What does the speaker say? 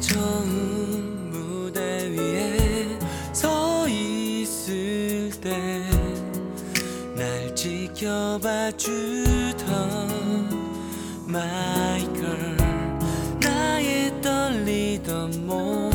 처음 무대 위에 서 있을 때 날 지켜봐 주던 마이클. 나의 떨리던 몸